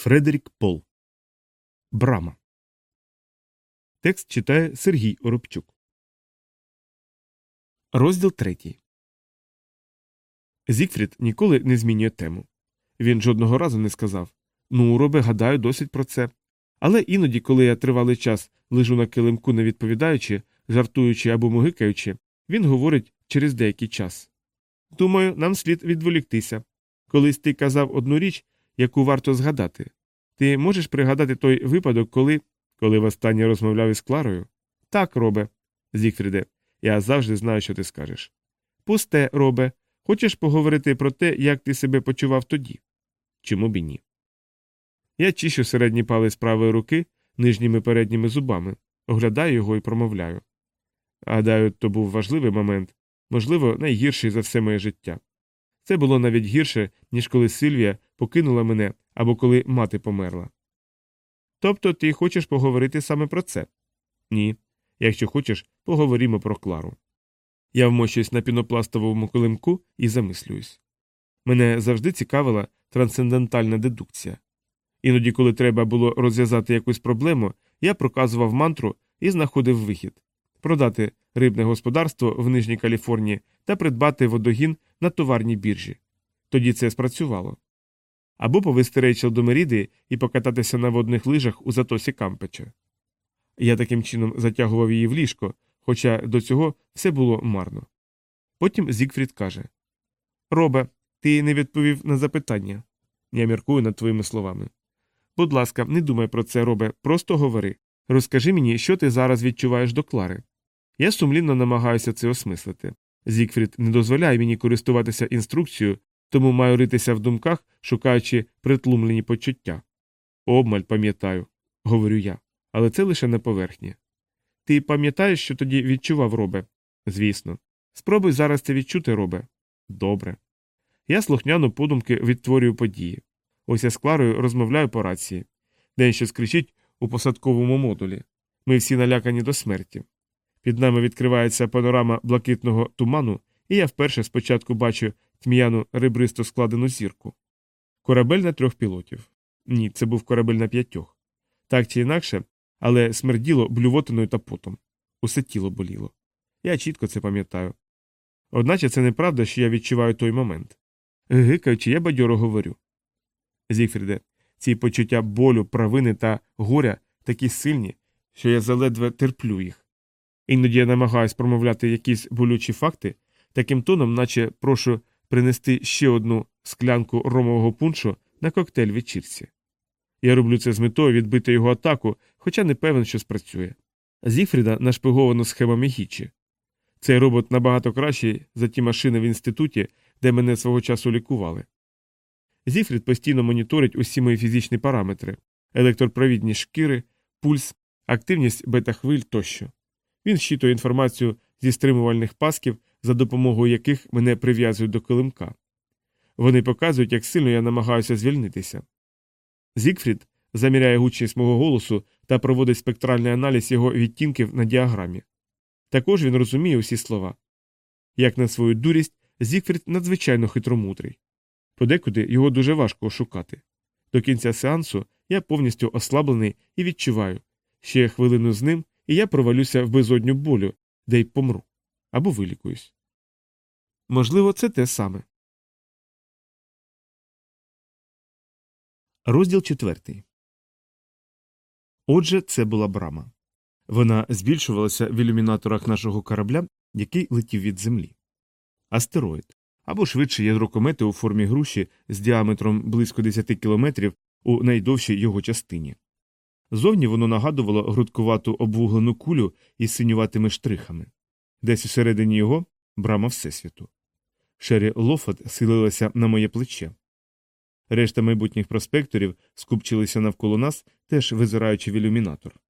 Фредерік Пол. Брама. Текст читає Сергій Оробчук. Розділ третій. Зікфрід ніколи не змінює тему. Він жодного разу не сказав Ну, робе, гадаю, досить про це. Але іноді, коли я тривалий час лежу на килимку, не відповідаючи, жартуючи або мугикаючи, він говорить через деякий час. Думаю, нам слід відволіктися. Колись ти казав одну річ, яку варто згадати. Ти можеш пригадати той випадок, коли. Коли востаннє розмовляв із Кларою? Так, робе, Зігфріде, я завжди знаю, що ти скажеш. Пусте, робе, хочеш поговорити про те, як ти себе почував тоді? Чому б і ні? Я чищу середній палець правої руки нижніми передніми зубами, оглядаю його і промовляю. Гадаю, то був важливий момент, можливо, найгірший за все моє життя. Це було навіть гірше, ніж коли Сильвія покинула мене або коли мати померла. Тобто ти хочеш поговорити саме про це? Ні. Якщо хочеш, поговоримо про Клару. Я вмощуюсь на пінопластовому килимку і замислююсь. Мене завжди цікавила трансцендентальна дедукція. Іноді, коли треба було розв'язати якусь проблему, я проказував мантру і знаходив вихід продати рибне господарство в Нижній Каліфорнії та придбати водогін на товарній біржі. Тоді це спрацювало. Або повести Рейчел до Меріди і покататися на водних лижах у затосі Кампеча. Я таким чином затягував її в ліжко, хоча до цього все було марно. Потім Зігфрід каже Робе, ти не відповів на запитання. Я міркую над твоїми словами. Будь ласка, не думай про це, робе, просто говори. Розкажи мені, що ти зараз відчуваєш до Клари. Я сумлінно намагаюся це осмислити. Зігфрід не дозволяє мені користуватися інструкцією, тому маю ритися в думках, шукаючи притлумлені почуття. Обмаль пам'ятаю, говорю я, але це лише на поверхні. Ти пам'ятаєш, що тоді відчував робе? Звісно. Спробуй зараз це відчути, робе. Добре. Я слухняно подумки відтворюю події. Ось я з Кларою розмовляю по рації. День щось кричить у посадковому модулі. Ми всі налякані до смерті. Під нами відкривається панорама блакитного туману, і я вперше спочатку бачу тьмяну ребристо складену зірку. Корабель на трьох пілотів. Ні, це був корабель на п'ятьох. Так чи інакше, але смерділо блювотиною та потом. Усе тіло боліло. Я чітко це пам'ятаю. Одначе це неправда, що я відчуваю той момент. Гикаючи, я бадьоро говорю. Зігфріде, ці почуття болю, правини та горя такі сильні, що я заледве терплю їх. Іноді я намагаюся промовляти якісь болючі факти, таким тоном, наче прошу принести ще одну склянку ромового пуншу на коктейль вечірці. Я роблю це з метою відбити його атаку, хоча не певен, що спрацює. Зігфріда нашпиговано схемами Гічі. Цей робот набагато кращий за ті машини в інституті, де мене свого часу лікували. Зіфрід постійно моніторить усі мої фізичні параметри електропровідність шкіри, пульс, активність бета-хвиль тощо. Він щитує інформацію зі стримувальних пасків, за допомогою яких мене прив'язують до килимка. Вони показують, як сильно я намагаюся звільнитися. Зігфрід заміряє гучність мого голосу та проводить спектральний аналіз його відтінків на діаграмі. Також він розуміє усі слова. Як на свою дурість, Зігфрід надзвичайно хитромудрий. Подекуди його дуже важко ошукати. До кінця сеансу я повністю ослаблений і відчуваю ще хвилину з ним, і я провалюся в безодню болю, де й помру або вилікуюсь. Можливо, це те саме. Розділ четвертий. Отже, це була брама. Вона збільшувалася в ілюмінаторах нашого корабля, який летів від землі. Астероїд або швидше ядро комети у формі груші з діаметром близько 10 кілометрів у найдовшій його частині. Зовні воно нагадувало грудкувату обвуглену кулю із синюватими штрихами, десь усередині його брама Всесвіту. Шері Лофат схилилася на моє плече. Решта майбутніх проспекторів скупчилися навколо нас, теж визираючи в ілюмінатор.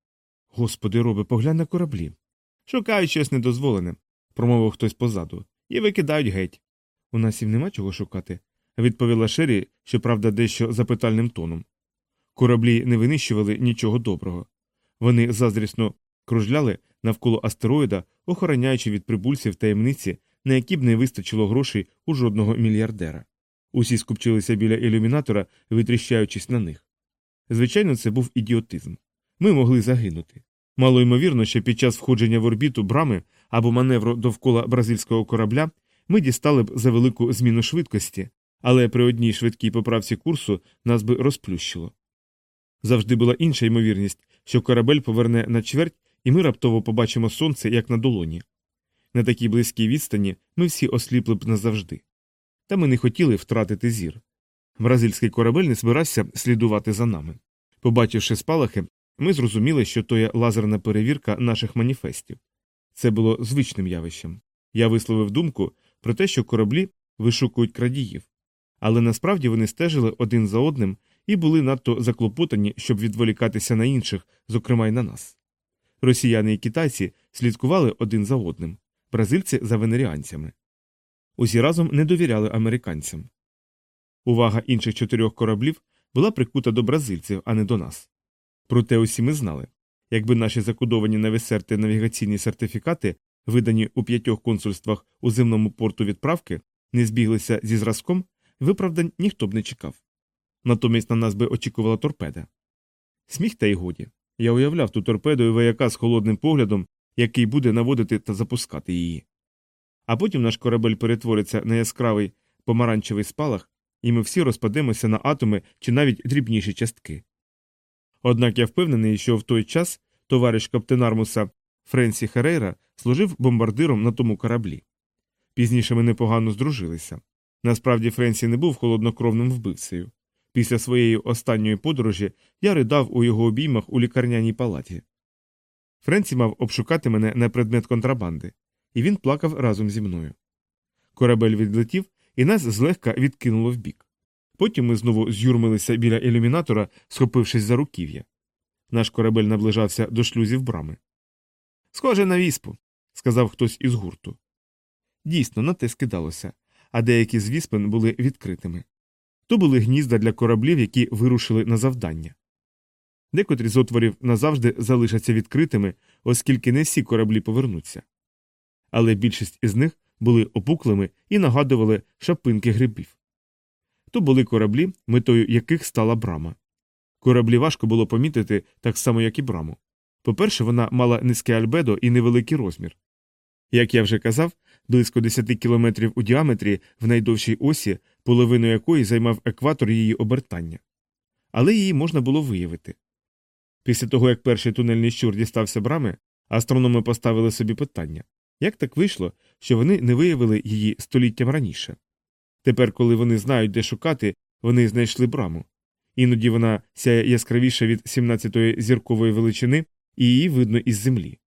Господи, робе, поглянь на кораблі. Шукають щось недозволене, промовив хтось позаду, і викидають геть. У нас їм нема чого шукати, відповіла Шері, щоправда, дещо запитальним тоном. Кораблі не винищували нічого доброго. Вони заздрісно кружляли навколо астероїда, охороняючи від прибульців таємниці, на які б не вистачило грошей у жодного мільярдера. Усі скупчилися біля ілюмінатора, витріщаючись на них. Звичайно, це був ідіотизм. Ми могли загинути. Мало ймовірно, що під час входження в орбіту брами або маневру довкола бразильського корабля ми дістали б за велику зміну швидкості, але при одній швидкій поправці курсу нас би розплющило. Завжди була інша ймовірність, що корабель поверне на чверть, і ми раптово побачимо сонце, як на долоні. На такій близькій відстані ми всі осліпли б назавжди. Та ми не хотіли втратити зір. Бразильський корабель не збирався слідувати за нами. Побачивши спалахи, ми зрозуміли, що то є лазерна перевірка наших маніфестів. Це було звичним явищем. Я висловив думку про те, що кораблі вишукують крадіїв, але насправді вони стежили один за одним і були надто заклопотані, щоб відволікатися на інших, зокрема й на нас. Росіяни і китайці слідкували один за одним, бразильці за венеріанцями. Усі разом не довіряли американцям. Увага інших чотирьох кораблів була прикута до бразильців, а не до нас. Проте усі ми знали якби наші закодовані на весерти навігаційні сертифікати, видані у п'ятьох консульствах у земному порту відправки, не збіглися зі зразком, виправдань ніхто б не чекав. Натомість на нас би очікувала торпеда. Сміх та й годі. Я уявляв ту торпеду і вояка з холодним поглядом, який буде наводити та запускати її. А потім наш корабель перетвориться на яскравий помаранчевий спалах, і ми всі розпадемося на атоми чи навіть дрібніші частки. Однак я впевнений, що в той час товариш каптенармуса Френсі Херейра служив бомбардиром на тому кораблі. Пізніше ми непогано здружилися. Насправді Френсі не був холоднокровним вбивцею. Після своєї останньої подорожі я ридав у його обіймах у лікарняній палаті. Френсі мав обшукати мене на предмет контрабанди, і він плакав разом зі мною. Корабель відлетів і нас злегка відкинуло вбік. Потім ми знову з'юрмилися біля ілюмінатора, схопившись за руків'я. Наш корабель наближався до шлюзів брами. Схоже на віспу, сказав хтось із гурту. Дійсно, на те скидалося, а деякі з віспен були відкритими. То були гнізда для кораблів, які вирушили на завдання. Декотрі з отворів назавжди залишаться відкритими, оскільки не всі кораблі повернуться. Але більшість із них були опуклими і нагадували шапинки грибів. То були кораблі, метою яких стала брама. Кораблі важко було помітити так само, як і браму. По-перше, вона мала низьке альбедо і невеликий розмір. Як я вже казав, близько 10 кілометрів у діаметрі в найдовшій осі, половину якої займав екватор її обертання. Але її можна було виявити. Після того, як перший тунельний щур дістався брами, астрономи поставили собі питання як так вийшло, що вони не виявили її століттям раніше. Тепер, коли вони знають, де шукати, вони знайшли браму. Іноді вона сяє яскравіша від 17-ї зіркової величини, і її видно із землі.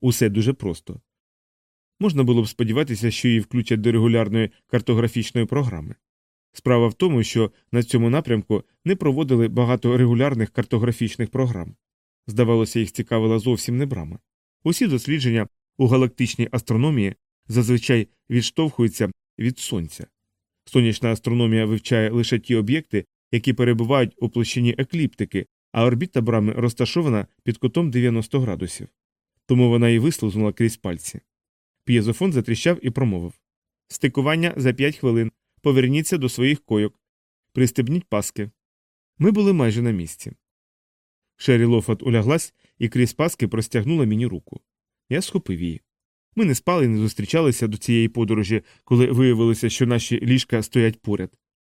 Усе дуже просто. Можна було б сподіватися, що її включать до регулярної картографічної програми. Справа в тому, що на цьому напрямку не проводили багато регулярних картографічних програм. Здавалося, їх цікавила зовсім не брама. Усі дослідження у галактичній астрономії зазвичай відштовхуються від сонця. Сонячна астрономія вивчає лише ті об'єкти, які перебувають у площині екліптики, а орбіта брами розташована під кутом 90 градусів. Тому вона і вислизнула крізь пальці. П'єзофон затріщав і промовив Стикування за 5 хвилин. Поверніться до своїх койок. Пристебніть паски. Ми були майже на місці. Шері Лофат уляглась і крізь паски простягнула мені руку. Я схопив її. Ми не спали і не зустрічалися до цієї подорожі, коли виявилося, що наші ліжка стоять поряд.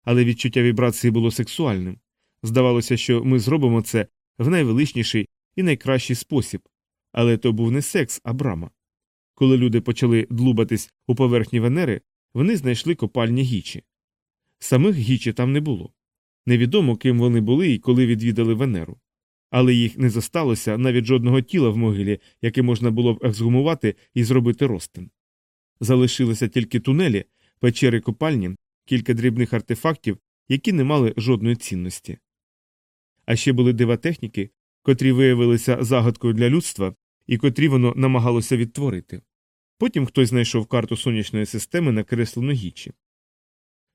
Але відчуття вібрації було сексуальним. Здавалося, що ми зробимо це в найвеличніший і найкращий спосіб. Але то був не секс, а брама. Коли люди почали длубатись у поверхні Венери, вони знайшли копальні гічі. Самих гічі там не було. Невідомо, ким вони були і коли відвідали Венеру. Але їх не зосталося навіть жодного тіла в могилі, яке можна було б ексгумувати і зробити ростин. Залишилися тільки тунелі, печери копальні, кілька дрібних артефактів, які не мали жодної цінності. А ще були дива техніки, котрі виявилися загадкою для людства і котрі воно намагалося відтворити. Потім хтось знайшов карту сонячної системи накреслену гічі.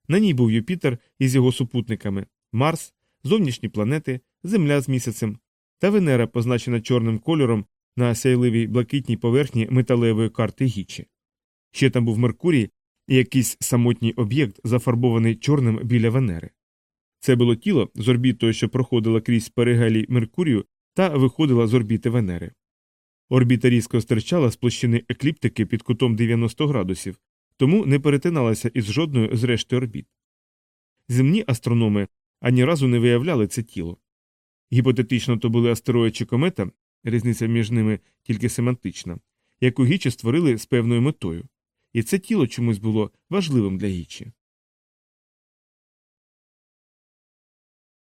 На ній був Юпітер із його супутниками Марс, зовнішні планети, Земля з місяцем та Венера, позначена чорним кольором на сяйливій блакитній поверхні металевої карти гічі. Ще там був Меркурій і якийсь самотній об'єкт, зафарбований чорним біля Венери. Це було тіло з орбітою, що проходила крізь перигелій Меркурію та виходила з орбіти Венери. Орбіта різко стирчала з площини екліптики під кутом 90 градусів, тому не перетиналася із жодною з решти орбіт. Земні астрономи ані разу не виявляли це тіло. Гіпотетично то були астероїд чи комета, різниця між ними тільки семантична, яку гічі створили з певною метою, і це тіло чомусь було важливим для гічі.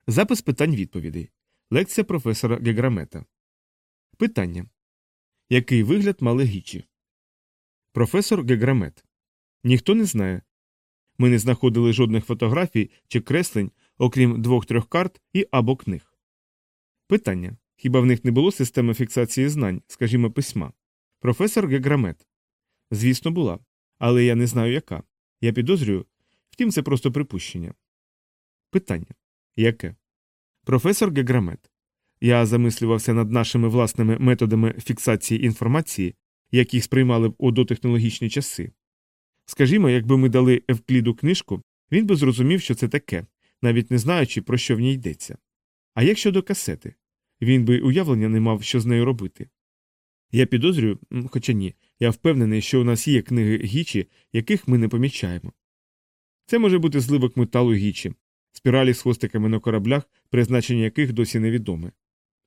Запис питань відповідей. Лекція професора Геграмета. Питання. Який вигляд мали гічі? Професор Геграмет. Ніхто не знає. Ми не знаходили жодних фотографій чи креслень, окрім двох-трьох карт і або книг. Питання. Хіба в них не було системи фіксації знань, скажімо, письма? Професор Геграмет. Звісно, була. Але я не знаю, яка. Я підозрюю. Втім, це просто припущення. Питання. Яке? Професор Геграмет. Я замислювався над нашими власними методами фіксації інформації, яких сприймали б у дотехнологічні часи. Скажімо, якби ми дали Евкліду книжку, він би зрозумів, що це таке, навіть не знаючи, про що в ній йдеться. А як щодо касети? Він би уявлення не мав, що з нею робити. Я підозрюю, хоча ні, я впевнений, що у нас є книги гічі, яких ми не помічаємо. Це може бути зливок металу гічі, спіралі з хвостиками на кораблях, призначення яких досі невідоме.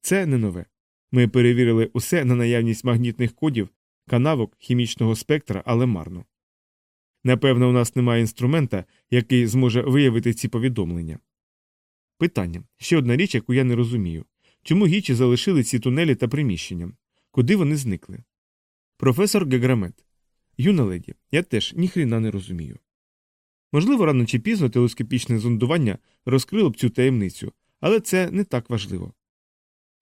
Це не нове. Ми перевірили усе на наявність магнітних кодів, канавок, хімічного спектра, але марно. Напевно, у нас немає інструмента, який зможе виявити ці повідомлення. Питання ще одна річ, яку я не розумію чому гічі залишили ці тунелі та приміщення? Куди вони зникли? Професор Геграмет. Юна леді, я теж ніхрена не розумію. Можливо, рано чи пізно телескопічне зондування розкрило б цю таємницю, але це не так важливо.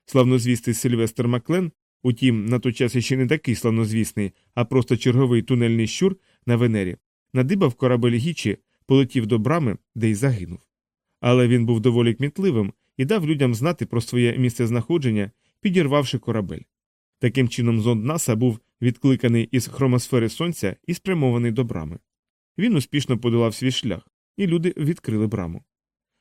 Славнозвісний Сильвестр Маклен, утім, на той час ще не такий славнозвісний, а просто черговий тунельний щур на Венері, надибав корабель гічі, полетів до брами, де й загинув. Але він був доволі кмітливим і дав людям знати про своє місцезнаходження, підірвавши корабель. Таким чином, зонд Наса був відкликаний із хромосфери сонця і спрямований до брами. Він успішно подолав свій шлях, і люди відкрили браму.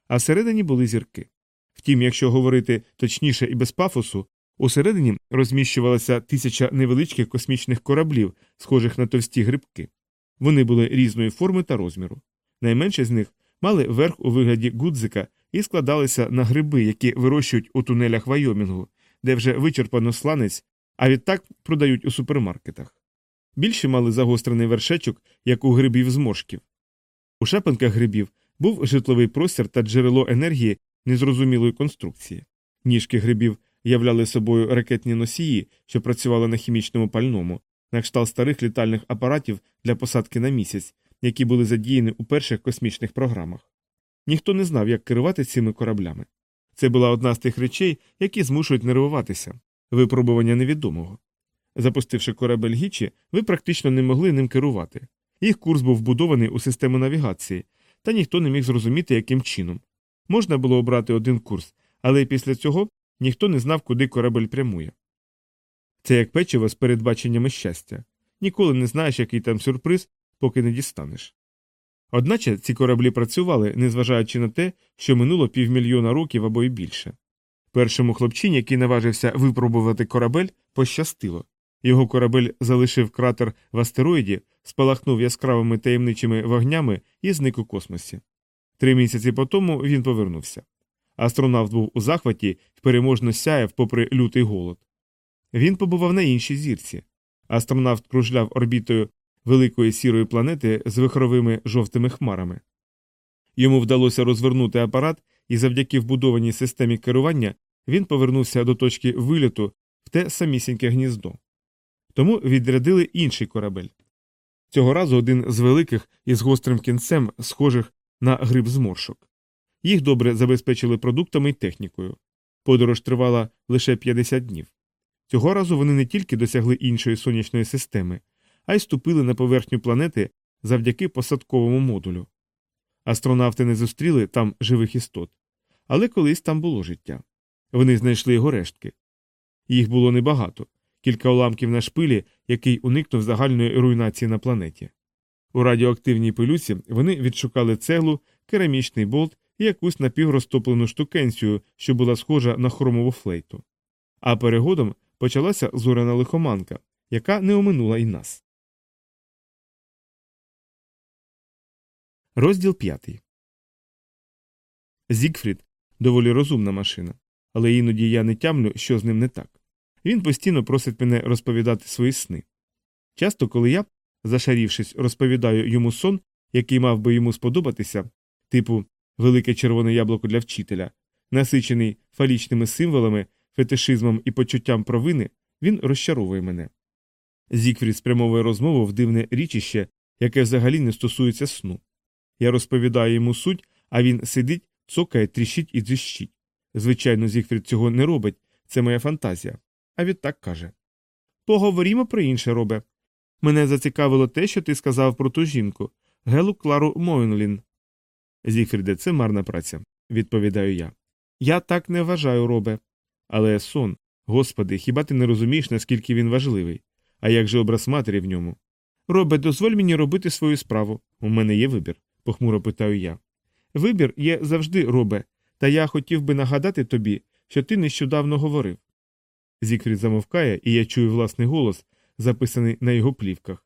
А всередині були зірки. Втім, якщо говорити точніше і без пафосу, усередині розміщувалася тисяча невеличких космічних кораблів, схожих на товсті грибки. Вони були різної форми та розміру. Найменше з них мали верх у вигляді гудзика і складалися на гриби, які вирощують у тунелях Вайомінгу, де вже вичерпано сланець, а відтак продають у супермаркетах. Більші мали загострений вершечок, як у грибів зморшків. У шепанках грибів був житловий простір та джерело енергії незрозумілої конструкції. Ніжки грибів являли собою ракетні носії, що працювали на хімічному пальному, на кшталт старих літальних апаратів для посадки на місяць, які були задіяні у перших космічних програмах. Ніхто не знав, як керувати цими кораблями. Це була одна з тих речей, які змушують нервуватися випробування невідомого. Запустивши корабель Гічі, ви практично не могли ним керувати. Їх курс був вбудований у систему навігації, та ніхто не міг зрозуміти, яким чином. Можна було обрати один курс, але після цього ніхто не знав, куди корабель прямує. Це як печиво з передбаченнями щастя. Ніколи не знаєш, який там сюрприз, поки не дістанеш. Одначе ці кораблі працювали, незважаючи на те, що минуло півмільйона років або й більше. Першому хлопчині, який наважився випробувати корабель, пощастило. Його корабель залишив кратер в астероїді, спалахнув яскравими таємничими вогнями і зник у космосі. Три місяці по тому він повернувся. Астронавт був у захваті і переможно сяяв попри лютий голод. Він побував на іншій зірці. Астронавт кружляв орбітою великої сірої планети з вихровими жовтими хмарами. Йому вдалося розвернути апарат, і завдяки вбудованій системі керування він повернувся до точки виліту в те самісіньке гніздо. Тому відрядили інший корабель. Цього разу один з великих із гострим кінцем, схожих на гриб зморшок. Їх добре забезпечили продуктами і технікою. Подорож тривала лише 50 днів. Цього разу вони не тільки досягли іншої сонячної системи, а й ступили на поверхню планети завдяки посадковому модулю. Астронавти не зустріли там живих істот, але колись там було життя. Вони знайшли його рештки. Їх було небагато, кілька уламків на шпилі, який уникнув загальної руйнації на планеті. У радіоактивній пилюці вони відшукали цеглу, керамічний болт і якусь напіврозтоплену штукенцію, що була схожа на хромову флейту. А перегодом почалася зоряна лихоманка, яка не оминула й нас. Розділ п'ятий. Зігфрід доволі розумна машина, але іноді я не тямлю, що з ним не так. Він постійно просить мене розповідати свої сни. Часто, коли я, зашарівшись, розповідаю йому сон, який мав би йому сподобатися, типу велике червоне яблуко для вчителя, насичений фалічними символами, фетишизмом і почуттям провини, він розчаровує мене. Зікфрід спрямовує розмову в дивне річище, яке взагалі не стосується сну. Я розповідаю йому суть, а він сидить, цокає, тріщить і дзищить. Звичайно, Зігфрід цього не робить, це моя фантазія. А відтак каже Поговоримо про інше, робе. Мене зацікавило те, що ти сказав про ту жінку Гелу Клару Мойнлін. Зігфріде, це марна праця, відповідаю я. Я так не вважаю, робе. Але сон, господи, хіба ти не розумієш, наскільки він важливий? А як же образ матері в ньому? Робе, дозволь мені робити свою справу. У мене є вибір, похмуро питаю я. Вибір є завжди, робе, та я хотів би нагадати тобі, що ти нещодавно говорив. Зігфрід замовкає, і я чую власний голос, записаний на його плівках.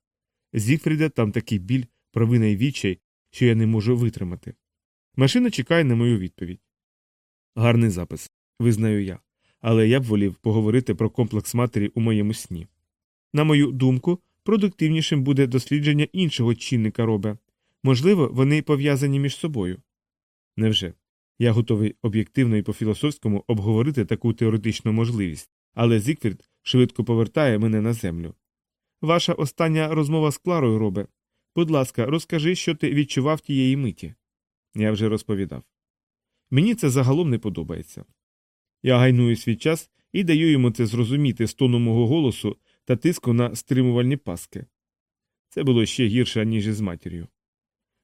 Зігфріда там такий біль, провина й відчай, що я не можу витримати. Машина чекає на мою відповідь. Гарний запис, визнаю я, але я б волів поговорити про комплекс матері у моєму сні. На мою думку, продуктивнішим буде дослідження іншого чинника робе. Можливо, вони пов'язані між собою. Невже? Я готовий об'єктивно і по філософському обговорити таку теоретичну можливість, але Зікфрід швидко повертає мене на землю. Ваша остання розмова з Кларою, робе. Будь ласка, розкажи, що ти відчував тієї миті. Я вже розповідав. Мені це загалом не подобається. Я гайную свій час і даю йому це зрозуміти з тону мого голосу та тиску на стримувальні паски. Це було ще гірше, ніж із матір'ю.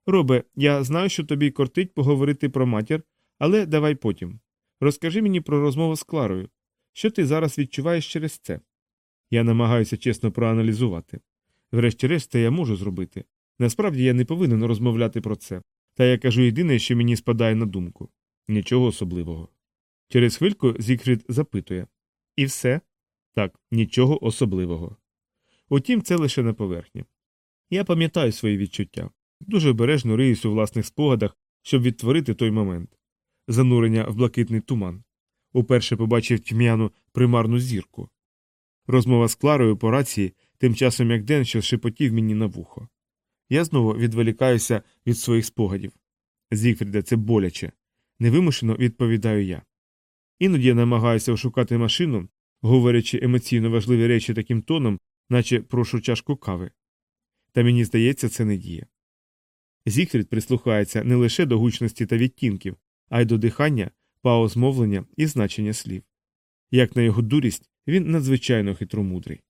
Робе, я знаю, що тобі кортить поговорити про матір, але давай потім. Розкажи мені про розмову з Кларою. Що ти зараз відчуваєш через це? Я намагаюся чесно проаналізувати. Врешті-решт, це я можу зробити. Насправді я не повинен розмовляти про це, та я кажу єдине, що мені спадає на думку нічого особливого. Через хвильку Зігфрід запитує І все? Так, нічого особливого. Утім, це лише на поверхні. Я пам'ятаю свої відчуття, дуже обережно риюсь у власних спогадах, щоб відтворити той момент занурення в блакитний туман. Уперше побачив тьмяну примарну зірку. Розмова з Кларою по рації, тим часом як Ден, що шепотів мені на вухо. Я знову відволікаюся від своїх спогадів. Зігфріде, це боляче. Невимушено відповідаю я. Іноді я намагаюся ошукати машину, говорячи емоційно важливі речі таким тоном, наче прошу чашку кави. Та мені здається, це не діє. Зігфрід прислухається не лише до гучності та відтінків, а й до дихання, пауз мовлення і значення слів. Як на його дурість, він надзвичайно хитромудрий.